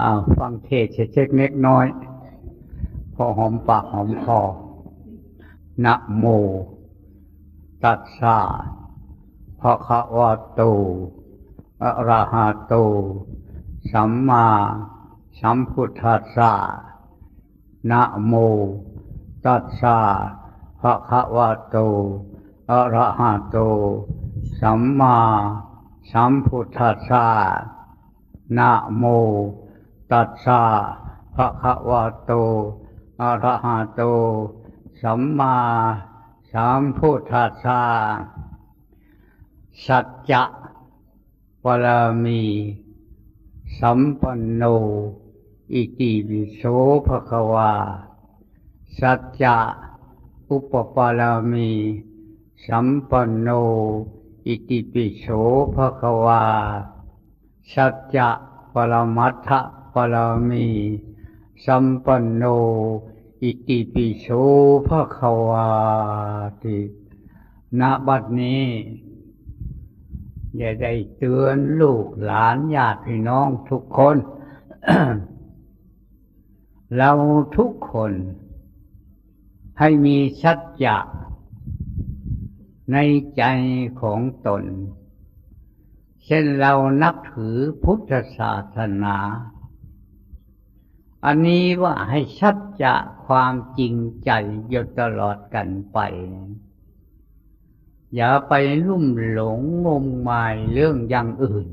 อ้าวฟังเทศเช็คเล็กน้อย พอหอมปากหอมคอนะโม ตัสสะภะคะวะโตอะระหะโต สัมมาสัมพุทธัสสะนะโม ตัสสะภะคะวะโตอะระหะโต สัมมาสัมพุทธัสสะนะโม ตัสสะภะคะวะโตอะระหะโต สัมมาสัมพุทธัสสะสัจจะปรมี สัมปันโน อิติวิโสภะคะวา สัจจะอุปปารมี สัมปันโน อิติปิโสภะคะวา สัจจะปรมัตถ ปรมีสัมปันโน อิติปิโสภะคะวาติณบัดนี้อย่าได้เตือนลูกหลานญาติพี่น้องทุกคน เราทุกคน ให้มีสัจจะในใจของตน เช่นเรานับถือพุทธศาสนา อันนี้ว่าให้ชัดจะความจริงใจอยู่ตลอดกันไป อย่าไปลุ่มหลงงมงายเรื่องอย่างอื่น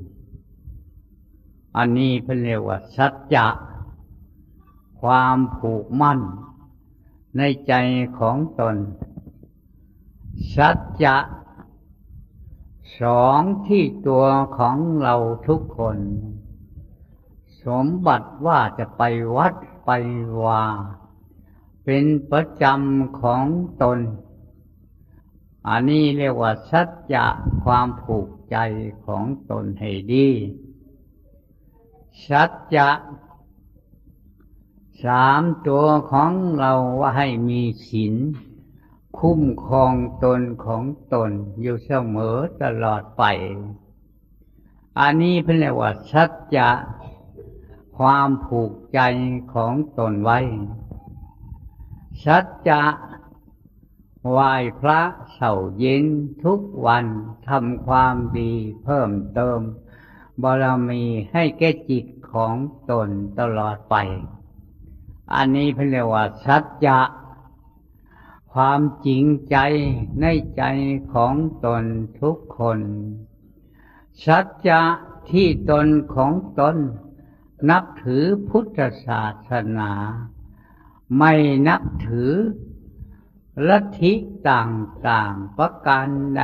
อันนี้เป็นเรียกว่าสัจจะ ความผูกมั่น ในใจของตน สัจจะสองที่ตัวของเราทุกคน สมบัติว่าจะไปวัดไปวา เป็นประจำของตน อันนี้เรียกว่าสัจจะความผูกใจของตนให้ดีสัจจะสามตัวของเราว่าให้มีศีลคุ้มครองตนของตนอยู่เสมอตลอดไป อันนี้เป็นเรียกว่าสัจจะ ความผูกใจของตนไว้ สัจจะไหว้พระเสาเย็นทุกวันทำความดีเพิ่มเติมบารมีให้แก่จิตของตนตลอดไป อันนี้เป็นเรียกว่าสัจจะ ความจริงใจในใจของตนทุกคน สัจจะที่ตนของตน นับถือพุทธศาสนา ไม่นับถือลัทธิต่างๆประการใด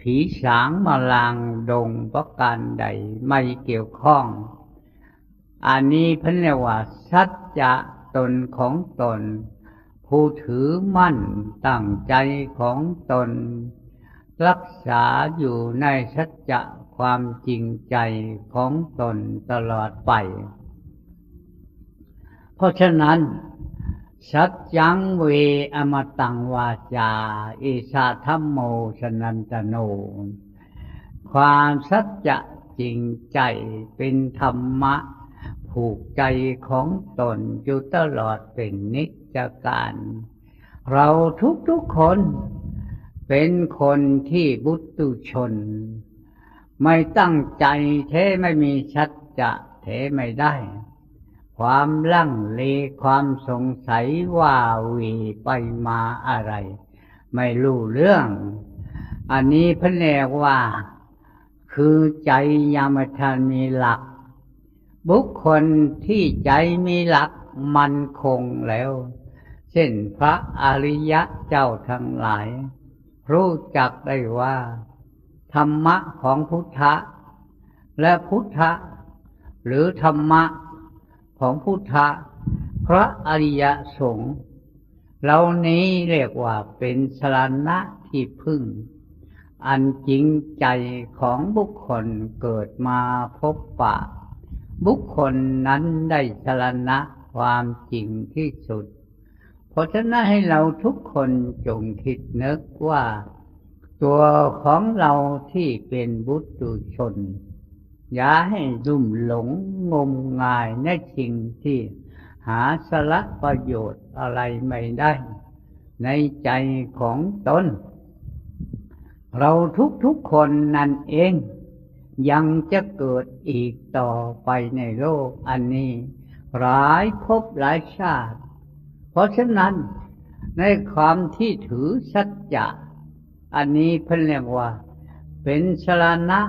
ผีสางมาลางดงประการใดไม่เกี่ยวข้อง อันนี้พันเรียกว่าสัจจะตนของตน ผู้ถือมั่นตั้งใจของตน รักษาอยู่ในสัจจะ ความจริงใจของตนตลอดไป เพราะฉะนั้นสัจจังเวอมตังวาจา อิสาธรรมโมชนันตโน ความสัจจะจริงใจเป็นธรรมะ ผูกใจของตนอยู่ตลอดเป็นนิจการ เราทุกๆคนเป็นคนที่บุตุชน ไม่ตั้งใจเทไม่มีชัดจะเทไม่ได้ ความลังเลความสงสัยว่าวีไปมาอะไร ไม่รู้เรื่อง อันนี้พระเรียกว่า คือใจยังไม่ทันมีหลัก บุคคลที่ใจมีหลักมันคงแล้ว เช่นพระอริยะเจ้าทั้งหลาย รู้จักได้ว่า ธรรมะของพุทธะ และพุทธะ หรือธรรมะของพุทธะ พระอริยสงฆ์เหล่านี้เรียกว่าเป็นสรณะที่พึ่ง อันจริงใจของบุคคลเกิดมาพบปะ บุคคลนั้นได้สรณะความจริงที่สุด เพราะฉะนั้นให้เราทุกคนจงคิดนึกว่า ตัวของเราที่เป็นบุตรชน อย่าให้ลุ่มหลงงมงายในสิ่งที่หาสาระประโยชน์อะไรไม่ได้ ในใจของตน เราทุกๆคนนั่นเอง ยังจะเกิดอีกต่อไปในโลกอันนี้ หลายภพหลายชาติ เพราะฉะนั้นในความที่ถือสัจจะ อันนี้เพิ่นเรียกว่า เป็นสรณะ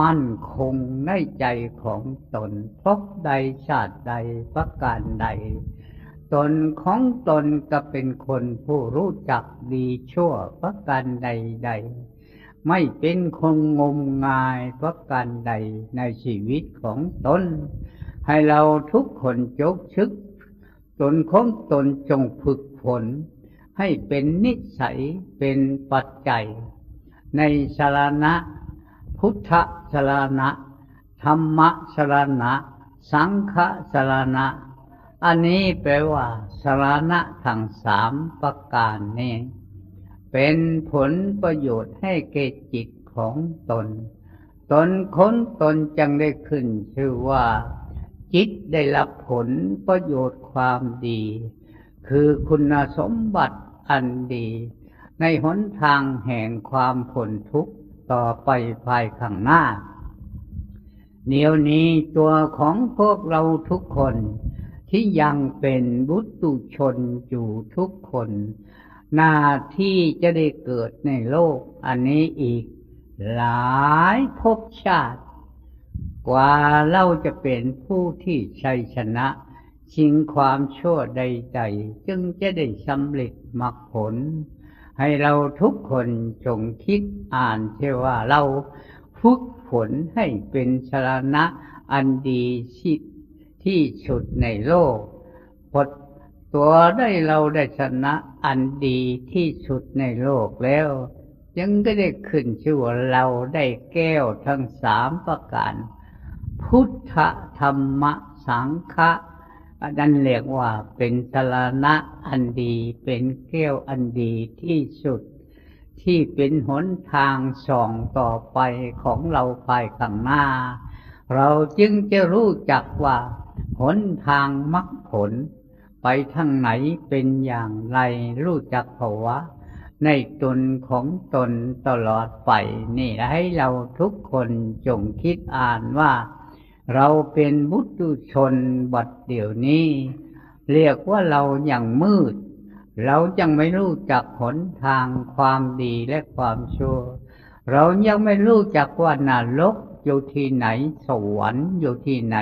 มั่นคงในใจของตนพบใดชาติใดประการใด ตนของตนก็เป็นคนผู้รู้จักดีชั่วประการใดๆไม่เป็นคนงมงายประการใดในชีวิตของตน ให้เราทุกคนจกชึก ตนของตนจงฝึกฝน ให้เป็นนิสัยเป็นปัจจัย ในสารณะ พุทธสารณะ ธรรมสารณะ สังฆสารณะ อันนี้แปลว่าสารณะทั้งสามประการนี้ เป็นผลประโยชน์ให้แก่จิตของตน ตนค้นตนจังได้ขึ้นชื่อว่า จิตได้รับผลประโยชน์ความดีคือคุณสมบัติ อันดี ในหนทางแห่งความผลทุกข์ต่อไปภายข้างหน้า เดี๋ยวนี้ตัวของพวกเราทุกคนที่ยังเป็นบุตุชนอยู่ทุกคน หน้าที่จะได้เกิดในโลกอันนี้อีก หลายภพชาติ กว่าเราจะเป็นผู้ที่ชัยชนะ ชิงความชั่วใดๆจึงจะได้สำเร็จมรรคผล ให้เราทุกคนจงคิดอ่านเชื่อว่าเราฝึกฝนให้เป็นชรณะอันดีที่ที่สุดในโลกพดตัวได้เราได้ชนะอันดีที่สุดในโลกแล้วยังก็ได้ขึ้นชื่อว่าเราได้แก้วทั้งสามประการ พุทธธรรมสังฆะ นนั้นเรียกว่าเป็นสารณะอันดี เป็นแก้วอันดีที่สุด ที่เป็นหนทางส่องต่อไปของเราภายข้างหน้า เราจึงจะรู้จักว่า หนทางมรรคผล ไปทางไหนเป็นอย่างไรรู้จักภาวะ ในตนของตนตลอดไป นี่ให้เราทุกคนจงคิดอ่านว่า เราเป็นบุตุชนบัดเดี๋ยวนี้ เรียกว่าเราอย่างมืด เรายังไม่รู้จักหนทางความดีและความชั่ว เรายังไม่รู้จักว่านรกอยู่ที่ไหนสวรรค์อยู่ที่ไหน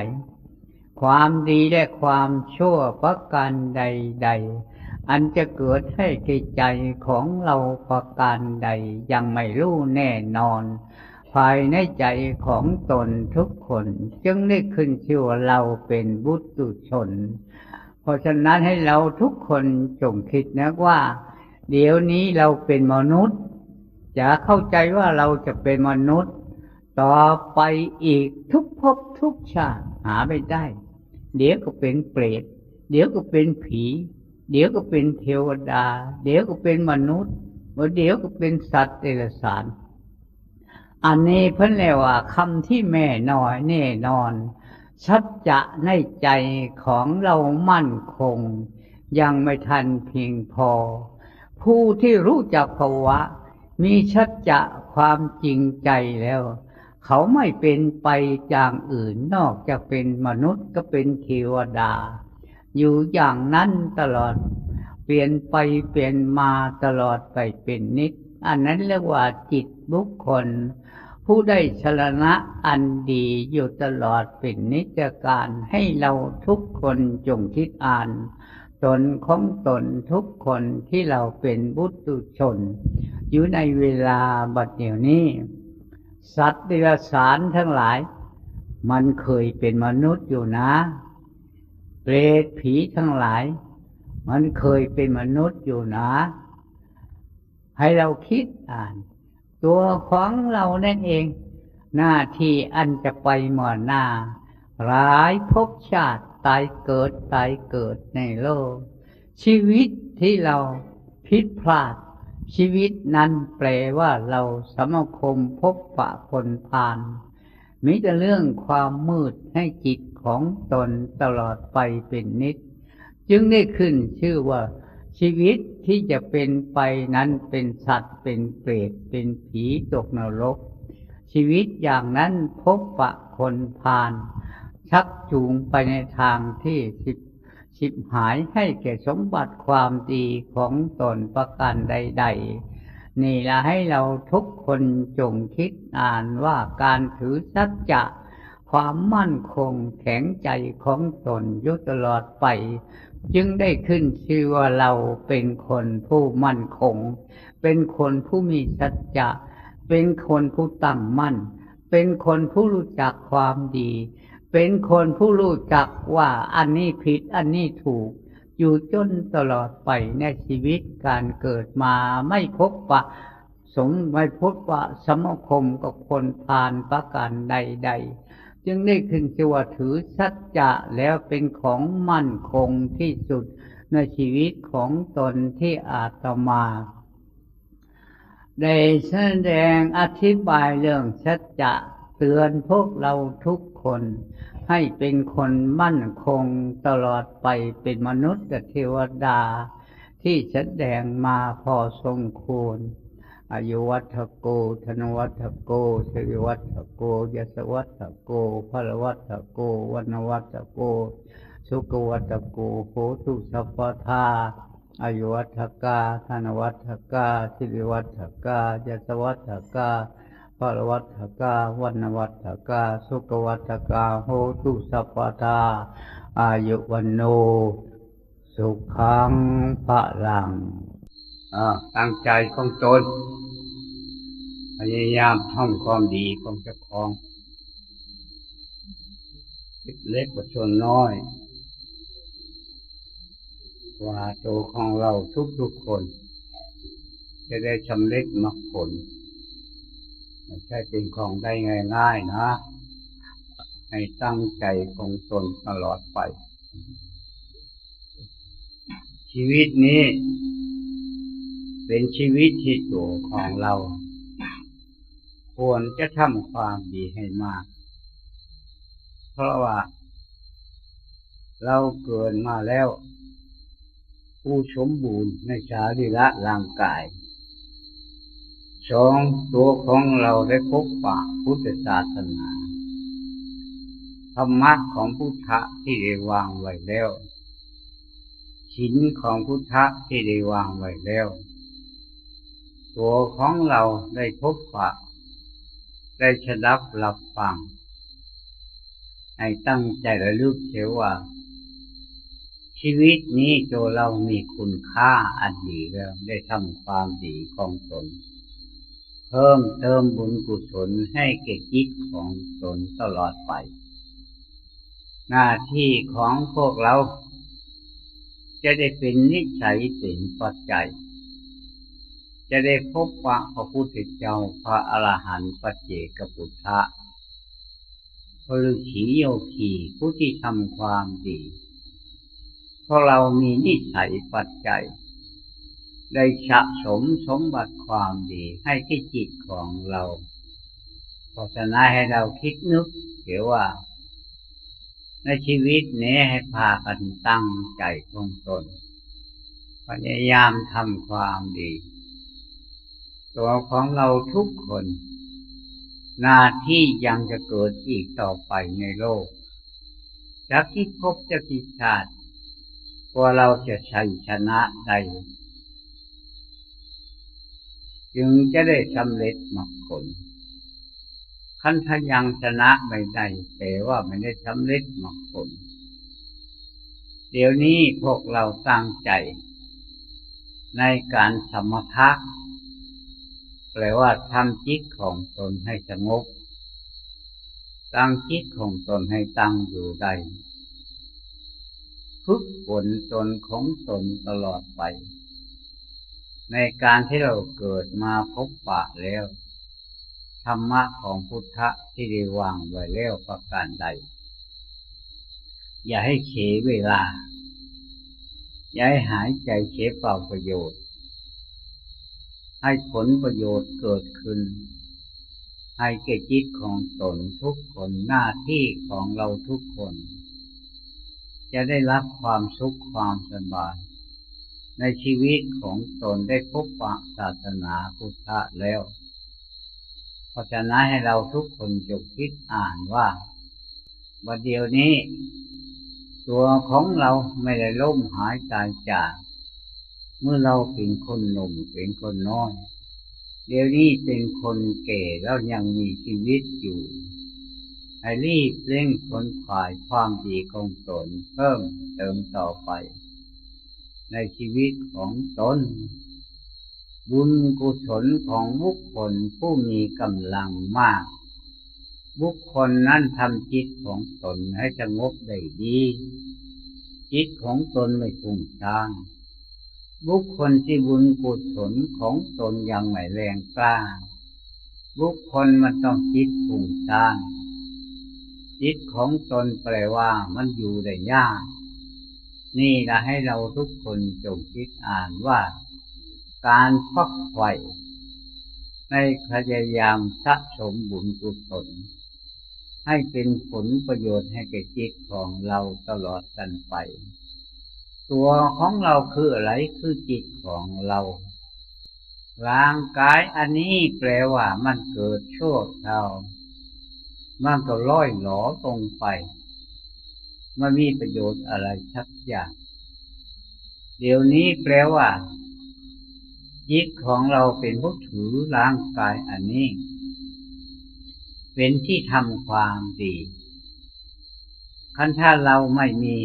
ความดีและความชั่วประการใด ๆ อันจะเกิดให้แก่ใจของเราประการใดยังไม่รู้แน่นอน ภายในใจของตนทุกคน จึงได้ขึ้นชื่อว่าเราเป็นบุตุชน เพราะฉะนั้นให้เราทุกคนจงคิดนะว่า เดี๋ยวนี้เราเป็นมนุษย์ จะเข้าใจว่าเราจะเป็นมนุษย์ ต่อไปอีกทุกภพทุกชาติหาไม่ได้ เดี๋ยวก็เป็นเปรตเดี๋ยวก็เป็นผี เดี๋ยวก็เป็นเทวดา เดี๋ยวก็เป็นมนุษย์เดี๋ยวก็เป็นสัตว์เดรัจฉาน อันนี้เพิ่นเรียกว่าคำที่แม่น้อยแน่นอนชัดจะในใจของเรามั่นคง ยังไม่ทันเพียงพอ ผู้ที่รู้จักภาวะ มีชัดจะความจริงใจแล้ว เขาไม่เป็นไปอย่างอื่นนอกจากเป็นมนุษย์ก็เป็นเทวดา อยู่อย่างนั้นตลอด เปลี่ยนไปเปลี่ยนมาตลอดไปเป็นนิด อันนั้นเรียกว่าจิตบุคคล ผู้ได้ชรณะอันดีอยู่ตลอดเป็นนิจการให้เราทุกคนจงคิดอ่าน ตนของตนทุกคนที่เราเป็นบุตุชน อยู่ในเวลาบัดเดี๋ยวนี้ สัตว์เดรัจฉานทั้งหลาย มันเคยเป็นมนุษย์อยู่นะเปรตผีทั้งหลาย มันเคยเป็นมนุษย์อยู่นะ ให้เราคิดอ่าน ตัวของเรานั่นเอง หน้าที่อันจะไปหมอหน้า หลายภพชาติตายเกิดตายเกิดในโลก ชีวิตที่เราผิดพลาด ชีวิตนั้นแปลว่าเราสมาคมพบปะคนพานมีแต่เรื่องความมืดให้จิตของตนตลอดไปเป็นนิด จึงได้ขึ้นชื่อว่า ชีวิตที่จะเป็นไปนั้นเป็นสัตว์เป็นเปรตเป็นผีตกนรก ชีวิตอย่างนั้นพบปะคนพานชักจูงไปในทางที่สิบสิบหายให้แก่สมบัติความดีของตนประการใด ๆ นี่ละให้เราทุกคนจงคิดอ่านว่าการถือสัจจะความมั่นคงแข็งใจของตนยุตลอดไป จึงได้ขึ้นชื่อว่าเราเป็นคนผู้มั่นคง เป็นคนผู้มีสัจจะ เป็นคนผู้ตั้งมั่น เป็นคนผู้รู้จักความดี เป็นคนผู้รู้จักว่าอันนี้ผิดอันนี้ถูก อยู่จนตลอดไปในชีวิตการเกิดมาไม่พบปะสมไม่พบว่าสมคมกับคนพาลประการใด ๆ จึงได้ขึ้นชื่อว่าถือสัจจะแล้วเป็นของมั่นคงที่สุดในชีวิตของตนที่อาตมาได้แสดงอธิบายเรื่องสัจจะเตือนพวกเราทุกคนให้เป็นคนมั่นคงตลอดไปเป็นมนุษย์เทวดาที่แสดงมาพอสมควร อายุวัฏโก ธนวัฏโกสิริวัฏโกยศวัฏโกพลวัฏโกวันวัฏโก สุกวัฏโกโหตุสัพพทาอายุวัฏกา ธนวัฏกาสิริวัฏกายศวัฏกาพลวัฏกาวันวัฏกา สุกวัฏกาโหตุสัพพทาอายุวันโน สุขังพระลัง ตั้งใจของตนพยายามทำความดีของเจ้าของเล็กกว่าชนน้อยว่าโตของเราทุกๆคน จะได้ชำเร็จมรรคผลไม่ใช่เป็นของได้ง่ายๆนะ ให้ตั้งใจของตนตลอดไป ชีวิตนี้ เป็นชีวิตที่ตัวของเรา ควรจะทำความดีให้มาก เพราะว่า เราเกิดมาแล้ว ผู้สมบูรณ์ในชาลิละร่างกายสองตัวของเราได้พบปะพุทธศาสนาธรรมะของพุทธะที่ได้วางไว้แล้วชิ้นของพุทธะที่ได้วางไว้แล้ว ตัวของเราได้พบปะได้ฉดับหลับฟัง ให้ตั้งใจระลึกเสียว่า ชีวิตนี้ตัวเรามีคุณค่าอันดีแล้วได้ทำความดีของตน เพิ่มเติมบุญกุศลให้แก่จิตของตนตลอดไป หน้าที่ของพวกเรา จะได้เป็นนิสัยเป็นปัจจัย จะได้พบปะพระพุทธเจ้าพระอรหันต์ปัจเจกพุทธะพระฤาษีโยคีผู้ที่ทำความดีเพราะเรามีนิสัยปัจจัย ได้สะสมสมบัติความดีให้ที่จิตของเราเพราะฉะนั้นให้เราคิดนึกเดี๋ยวว่า ในชีวิตนี้ให้พากันตั้งใจของตนพยายามทำความดี ตัวของเราทุกคน หน้าที่ยังจะเกิดอีกต่อไปในโลกจากที่พบจะกิชาติกว่าเราจะชัยชนะได้จึงจะได้สำเร็จมรรคผลขั้นทยังชนะไม่ได้แต่ว่าไม่ได้สำเร็จมรรคผลเดี๋ยวนี้พวกเราตั้งใจ ในการสมถะ แปลว่าทำจิตของตนให้สงบตั้งจิตของตนให้ตั้งอยู่ได้ฝึกฝนตนของตนตลอดไป ในการที่เราเกิดมาพบปะแล้ว ธรรมะของพุทธะที่ได้วางไว้แล้วประการใด อย่าให้เฉเวลา อย่าให้หายใจเฉเปล่าประโยชน์ ให้ผลประโยชน์เกิดขึ้น ให้แก่จิตของตนทุกคนหน้าที่ของเราทุกคน จะได้รับความสุขความสบายในชีวิตของตนได้พบปะศาสนาพุทธะแล้ว เพราะฉะนั้นให้เราทุกคนจงคิดอ่านว่าวันเดียวนี้ ตัวของเราไม่ได้ล้มหายตายจาก เมื่อเราเป็นคนหนุ่มเป็นคนน้อย เดี๋ยวนี้เป็นคนแก่แล้วยังมีชีวิตอยู่ให้รีบเร่งคนฝ่ายความดีของตนเพิ่มเติมต่อไป ในชีวิตของตน บุญกุศลของบุคคลผู้มีกำลังมาก บุคคลนั้นทำจิตของตนให้สงบได้ดี จิตของตนไม่ฟุ้งซ่าน บุคคลที่บุญกุศลของตนยังไม่แรงกล้า บุคคลมันต้องจิตฟุ้งซ่านจิตของตนแปลว่ามันอยู่ได้ยาก นี่ละให้เราทุกคนจงคิดอ่านว่า การฟักไฝ่ในพยายามสะสมบุญกุศลให้เป็นผลประโยชน์ให้แก่จิตของเราตลอดกันไป ตัวของเราคืออะไรคือจิตของเราร่างกายอันนี้แปลว่ามันเกิดชั่วคราวมันก็ล่อยหลอตรงไปมันมีประโยชน์อะไรสักอย่างเดี๋ยวนี้แปลว่าจิตของเราเป็นผู้ถือร่างกายอันนี้ เป็นที่ทำความดีคันถ้าเราไม่มี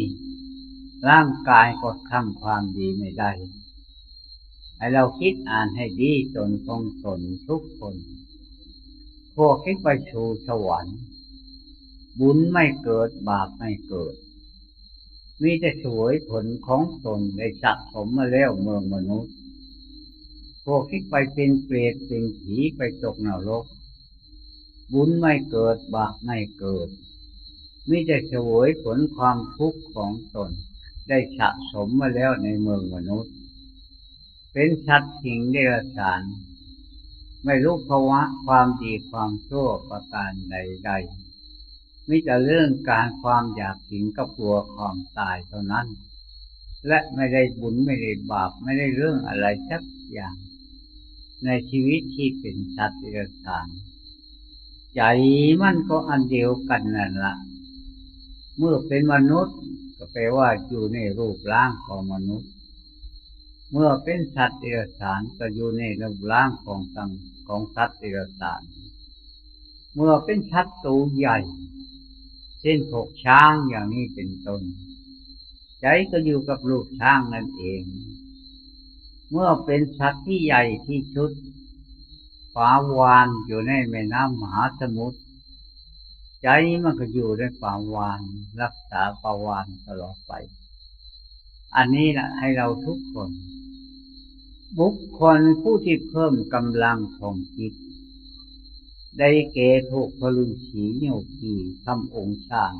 ร่างกายก็ทำความดีไม่ได้ ให้เราคิดอ่านให้ดีตนคงตนทุกคนพวกคิดไปสู่สวรรค์บุญไม่เกิดบาปไม่เกิด มีแต่สวยผลของตนได้สะสมมาแล้วเมืองมนุษย์พวกที่ไปเป็นเปรตเป็นผีไปตกนรก บุญไม่เกิดบาปไม่เกิด มีแต่สวยผลความทุกข์ของตน ได้สะสมมาแล้วในเมืองมนุษย์ เป็นชัดถิงเดรัจฉานไม่รู้ภาวะความดีความชั่วประการใดๆมิแต่เรื่องการความอยากถึงกับกลัวความตายเท่านั้น และไม่ได้บุญไม่ได้บาปไม่ได้เรื่องอะไรสักอย่าง ในชีวิตที่เป็นสัตว์เดรัจฉานใจมันก็อันเดียวกันนั่นละ เมื่อเป็นมนุษย์ ก็แปลว่าอยู่ในรูปร่างของมนุษย์ เมื่อเป็นสัตว์เดรัจฉานก็อยู่ในรูปร่างของสังของสัตว์เดรัจฉาน เมื่อเป็นชัดตัวใหญ่ เช่นพวกช้างอย่างนี้เป็นต้น ใจก็อยู่กับลูกช้างนั่นเอง เมื่อเป็นสัตว์ที่ใหญ่ที่สุดปลาวานอยู่ในแม่น้ำมหาสมุทร ใจมันก็อยู่ในปลาวานรักษาปลาวานตลอดไป อันนี้นะให้เราทุกคน บุคคลผู้ที่เพิ่มกำลังของจิต ได้เกทุกพลุฉีโยกีทำองค์ฌาน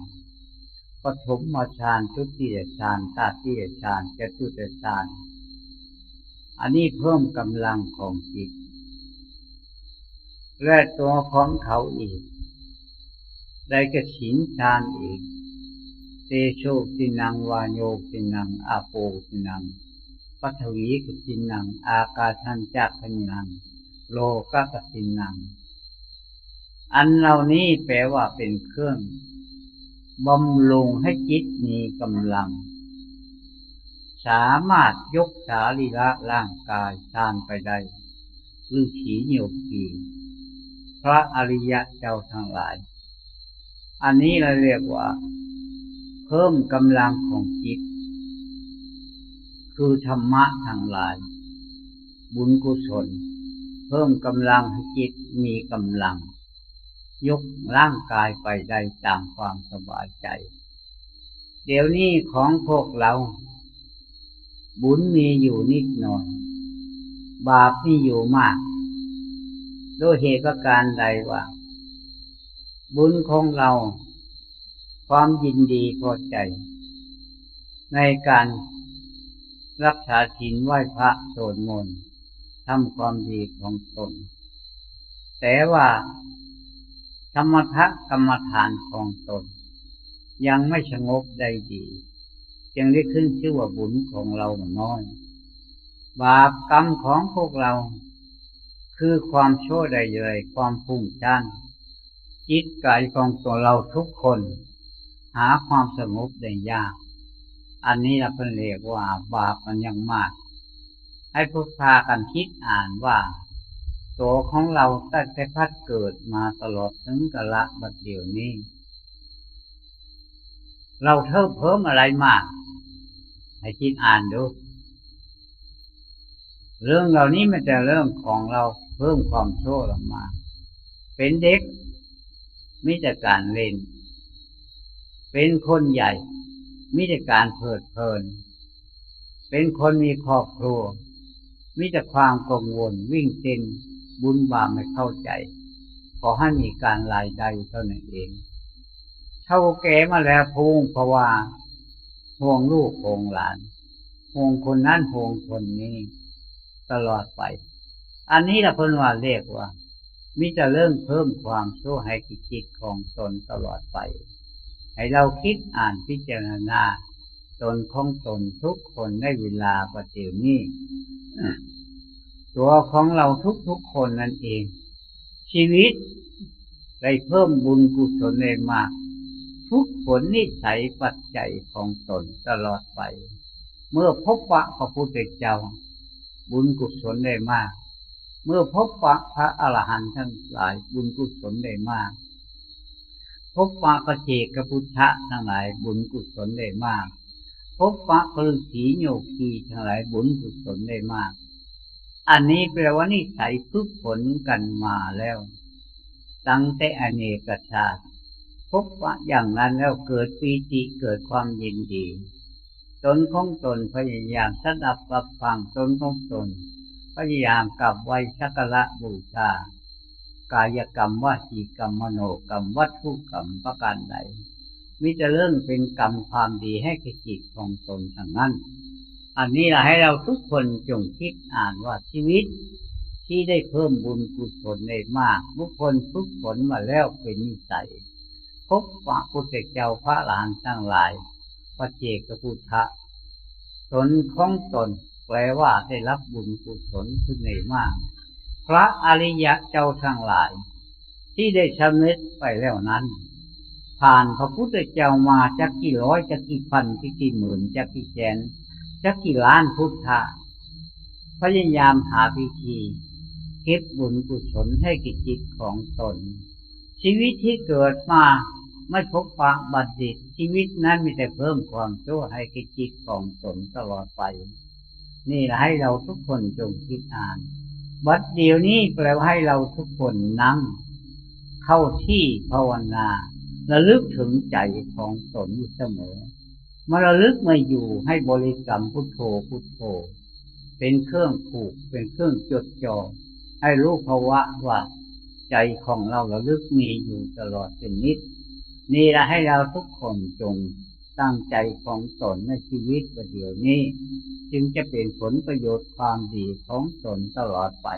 ปฐมมาฌานทุติยฌานตาติยฌานจตุตฌานอันนี้เพิ่มกำลังของจิต และตัวของเขาอีก ได้กระสินฌานอีก เตโชสินังวาโยสินังอาโปสินังปัทวีกสินัง อากาชันจักขนัง โลกกสินัง อันเหล่านี้แปลว่าเป็นเครื่องบำรุงให้จิตมีกำลัง สามารถยกสารีระร่างกายทานไปได้คือขีโยกีพระอริยะเจ้าทั้งหลาย อันนี้เราเรียกว่า เพิ่มกำลังของจิต คือธรรมะทั้งหลาย บุญกุศล เพิ่มกำลังให้จิตมีกำลัง ยกร่างกายไปได้ตามความสบายใจ เดี๋ยวนี้ของพวกเรา บุญมีอยู่นิดหน่อย บาปมีอยู่มาก ด้วยเหตุการใดว่า บุญของเรา ความยินดีพอใจ ในการรักษาศีลไหว้พระโสดมนต์ทำความดีของตน แต่ว่าสมถกกรรมฐานของตน ยังไม่สงบได้ดีจึงได้ขึ้นชื่อว่าบุญของเราน้อย บาปกรรมของพวกเรา คือความชั่วใดเลยความพุ่งชัน จิตกายของตัวเราทุกคน หาความสงบได้ยาก อันนี้เราเพิ่นเรียกว่าบาปมันยังมาก ให้พวกพากันคิดอ่านว่า ตัวของเราตั้งแต่พัดเกิดมาตลอดถึงกะละบัดเดี๋ยวนี้ เราเพิ่มเพิ่มอะไรมาก ให้คิดอ่านดู เรื่องเหล่านี้มันจะเรื่องของเราเพิ่มความชั่วลงมา เป็นเด็ก มิแต่การเล่น เป็นคนใหญ่ มิแต่การเพลิดเพลิน เป็นคนมีครอบครัว มิแต่ความกังวลวิ่งเต้นบุญบาปไม่เข้าใจ ขอให้มีการลายใดเท่านั้นเอง เท่าแก่มาแล้วพุงเพราะว่าห่วงลูกห่วงหลานห่วงคนนั้นห่วงคนนี้ ตลอดไป อันนี้ละเพิ่นว่าเรียกว่า มิจะเริ่มเพิ่มความชั่วให้กิจิตของตนตลอดไป ให้เราคิดอ่านพิจารณาตนของตนทุกคนในเวลาประเดี๋ยวนี้ ตัวของเราทุกๆคนนั่นเอง ชีวิตได้เพิ่มบุญกุศลเองมาก ทุกผลนิสัยปัจจัยของตนตลอดไป เมื่อพบปะพระพุทธเจ้า บุญกุศลได้มาก เมื่อพบปะพระอรหันต์ทั้งหลายบุญกุศลได้มาก พบปะพระเจกพุทธะทั้งหลายบุญกุศลได้มาก พบปะพระฤาษีโยคีทั้งหลายบุญกุศลได้มาก อันนี้แปลว่านิสัยฝึกผลกันมาแล้ว ตั้งแต่อเนกชาติพบปะอย่างนั้นแล้วเกิดปีติเกิดความยินดี ตนของตนพยายามสดับรับฟังตนของตน พยายามกับไว้ชักละบูชา กายกรรมวจีกรรมมโนกรรมวัตถุกรรมประการใดมิจะเรื่องเป็นกรรมความดีให้กจิตของตนทางนั้น อันนี้เราให้เราทุกคนจงคิดอ่านว่าชีวิต ที่ได้เพิ่มบุญกุศลได้มากบุคคลทุกผลมาแล้วเป็นนิสัยพบพระพุทธเจ้าพระหลานทั้งหลายพระเจกพุทธะตนของตน แปลว่าได้รับบุญกุศลขึ้นในมาก พระอริยะเจ้าทั้งหลาย ที่ได้ชำนิดไปแล้วนั้น ผ่านพระพุทธเจ้ามาจากกี่ร้อยจากกี่พันจากกี่หมื่นจากกี่แสนจากกี่ล้านพุทธะพยายามหาวิธีเก็บบุญกุศลให้กิจจิตของตน ชีวิตที่เกิดมาไม่พบปะบัณฑิตชีวิตนั้นมีแต่เพิ่มความชั่วให้กิจจิตของตนตลอดไป นี่แหละให้เราทุกคนจงคิดอ่านบัดเดียวนี้แปลว่าให้เราทุกคนนั่ง เข้าที่ภาวนาระลึกถึงใจของตนอยู่เสมอมาระลึกม่อยู่ให้บริกรรมพุทโธพุทโธ เป็นเครื่องผูกเป็นเครื่องจดจ่อให้รู้ภาวะว่าใจของเราระลึกมีอยู่ตลอดเป็นนิด นี่ละให้เราทุกคนจงตั้งใจของตนในชีวิตประเดี๋ยวนี้ จึงจะเป็นผลประโยชน์ความดีของตนตลอดไป